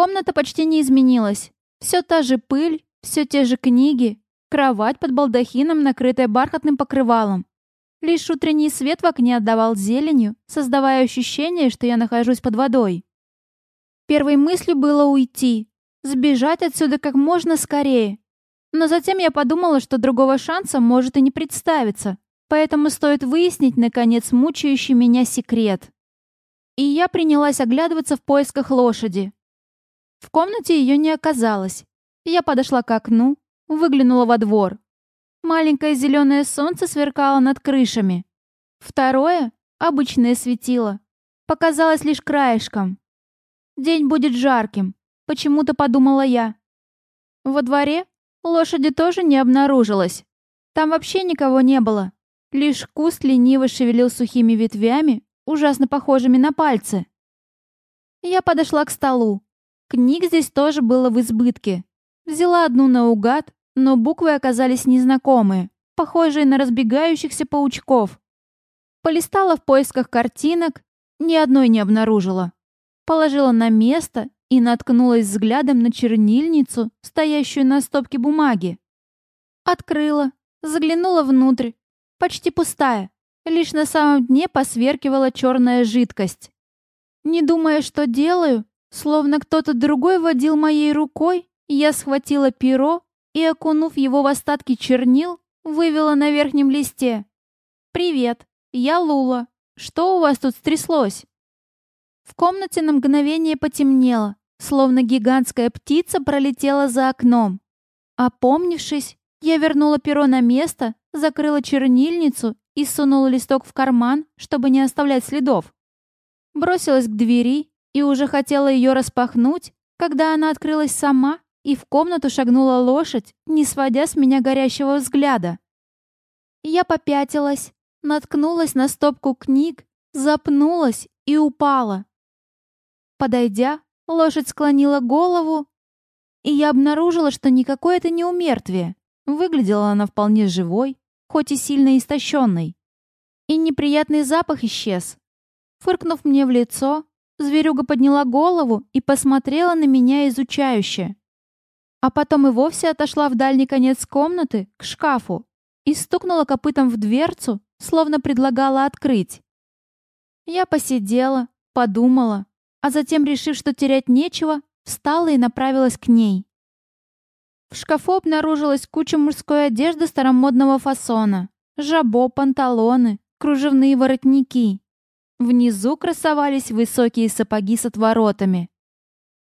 Комната почти не изменилась. Все та же пыль, все те же книги, кровать под балдахином, накрытая бархатным покрывалом. Лишь утренний свет в окне отдавал зеленью, создавая ощущение, что я нахожусь под водой. Первой мыслью было уйти, сбежать отсюда как можно скорее. Но затем я подумала, что другого шанса может и не представиться, поэтому стоит выяснить, наконец, мучающий меня секрет. И я принялась оглядываться в поисках лошади. В комнате ее не оказалось. Я подошла к окну, выглянула во двор. Маленькое зеленое солнце сверкало над крышами. Второе, обычное светило, показалось лишь краешком. День будет жарким, почему-то подумала я. Во дворе лошади тоже не обнаружилось. Там вообще никого не было. Лишь куст лениво шевелил сухими ветвями, ужасно похожими на пальцы. Я подошла к столу. Книг здесь тоже было в избытке. Взяла одну наугад, но буквы оказались незнакомые, похожие на разбегающихся паучков. Полистала в поисках картинок, ни одной не обнаружила. Положила на место и наткнулась взглядом на чернильницу, стоящую на стопке бумаги. Открыла, заглянула внутрь. Почти пустая. Лишь на самом дне посверкивала черная жидкость. Не думая, что делаю, Словно кто-то другой водил моей рукой, я схватила перо и, окунув его в остатки чернил, вывела на верхнем листе. «Привет, я Лула. Что у вас тут стряслось?» В комнате на мгновение потемнело, словно гигантская птица пролетела за окном. Опомнившись, я вернула перо на место, закрыла чернильницу и сунула листок в карман, чтобы не оставлять следов. Бросилась к двери и уже хотела ее распахнуть, когда она открылась сама, и в комнату шагнула лошадь, не сводя с меня горящего взгляда. Я попятилась, наткнулась на стопку книг, запнулась и упала. Подойдя, лошадь склонила голову, и я обнаружила, что никакое это не умертвие. Выглядела она вполне живой, хоть и сильно истощенной. И неприятный запах исчез. Фыркнув мне в лицо, Зверюга подняла голову и посмотрела на меня изучающе. А потом и вовсе отошла в дальний конец комнаты, к шкафу, и стукнула копытом в дверцу, словно предлагала открыть. Я посидела, подумала, а затем, решив, что терять нечего, встала и направилась к ней. В шкафу обнаружилась куча мужской одежды старомодного фасона. Жабо, панталоны, кружевные воротники. Внизу красовались высокие сапоги с отворотами.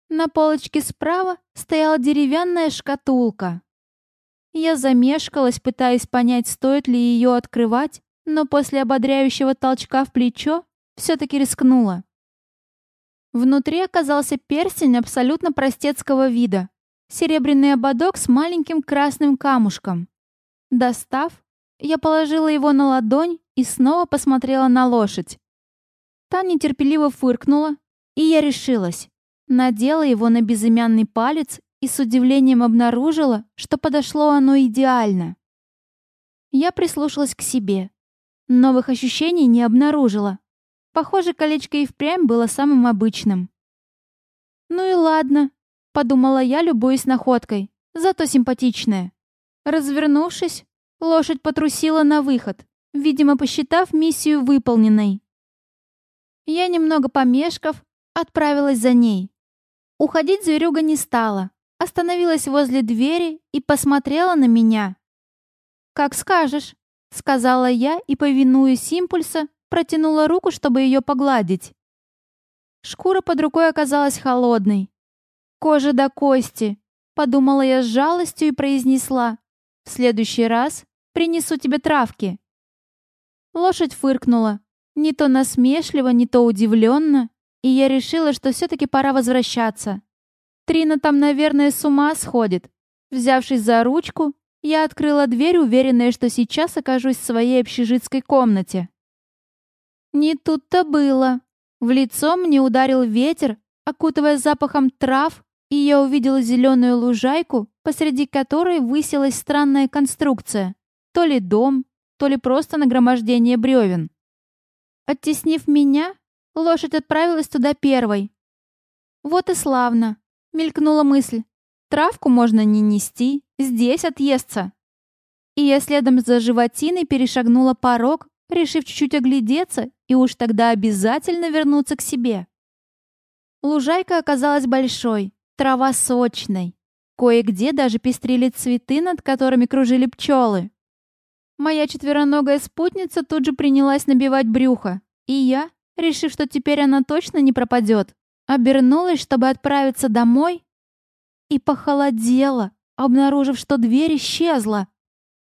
На полочке справа стояла деревянная шкатулка. Я замешкалась, пытаясь понять, стоит ли ее открывать, но после ободряющего толчка в плечо все-таки рискнула. Внутри оказался перстень абсолютно простецкого вида. Серебряный ободок с маленьким красным камушком. Достав, я положила его на ладонь и снова посмотрела на лошадь. Та нетерпеливо фыркнула, и я решилась. Надела его на безымянный палец и с удивлением обнаружила, что подошло оно идеально. Я прислушалась к себе. Новых ощущений не обнаружила. Похоже, колечко и впрямь было самым обычным. «Ну и ладно», — подумала я, любуясь находкой, зато симпатичная. Развернувшись, лошадь потрусила на выход, видимо, посчитав миссию выполненной. Я, немного помешков, отправилась за ней. Уходить зверюга не стала, остановилась возле двери и посмотрела на меня. «Как скажешь», — сказала я и, повинуясь импульса, протянула руку, чтобы ее погладить. Шкура под рукой оказалась холодной. «Кожа до кости», — подумала я с жалостью и произнесла. «В следующий раз принесу тебе травки». Лошадь фыркнула, не то насмешливо, не то удивленно, и я решила, что все-таки пора возвращаться. Трина там, наверное, с ума сходит. Взявшись за ручку, я открыла дверь, уверенная, что сейчас окажусь в своей общежитской комнате. Не тут-то было. В лицо мне ударил ветер, окутывая запахом трав, и я увидела зеленую лужайку, посреди которой высилась странная конструкция. То ли дом, то ли просто нагромождение бревен. Оттеснив меня, лошадь отправилась туда первой. Вот и славно. Мелькнула мысль. Травку можно не нести, здесь отъестся. И я следом за животиной перешагнула порог, решив чуть-чуть оглядеться и уж тогда обязательно вернуться к себе. Лужайка оказалась большой, трава сочной. Кое-где даже пестрили цветы, над которыми кружили пчелы. Моя четвероногая спутница тут же принялась набивать брюхо, и я, решив, что теперь она точно не пропадет, обернулась, чтобы отправиться домой, и похолодела, обнаружив, что дверь исчезла.